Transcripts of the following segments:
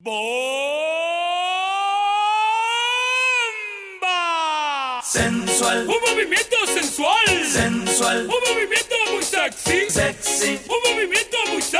¡Bomba! Sensual. Un movimiento sensual. Sensual. Un movimiento muy sexy. Sexy. Un movimiento muy sexy.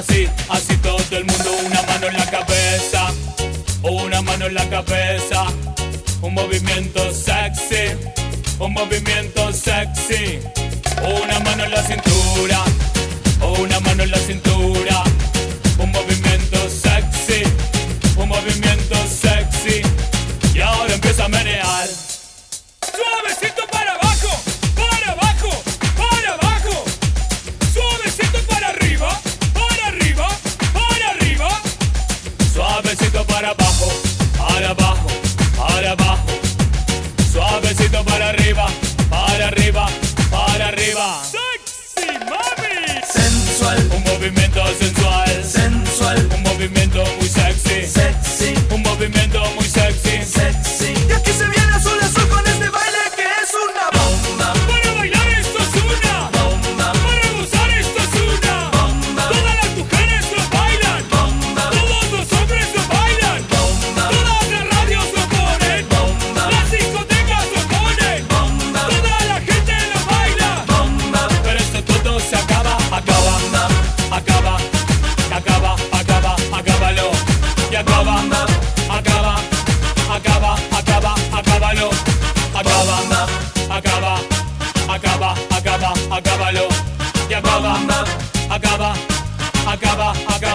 así, así todo el mundo, una mano en la cabeza, una mano en la cabeza, un movimiento sexy, un movimiento sexy, una mano en la cintura, una mano en la cintura. Suavecito para abajo, para abajo, para abajo. Suavecito para arriba. bamba, acaba, acaba, acaba, acábalo. Y acaba, acaba, acaba, acaba.